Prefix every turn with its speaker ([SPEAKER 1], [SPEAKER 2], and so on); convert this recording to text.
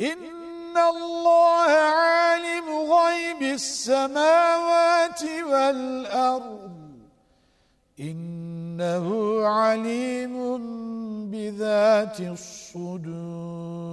[SPEAKER 1] إن الله عالم غيب السماوات والأرض. إنه عليم بذات الصدور.